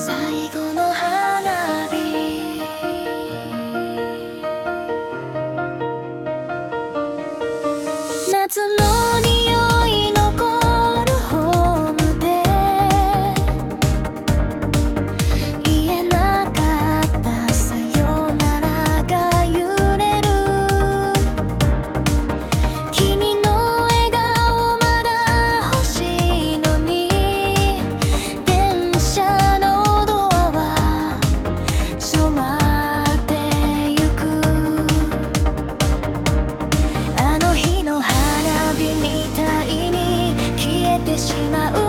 最後てしまう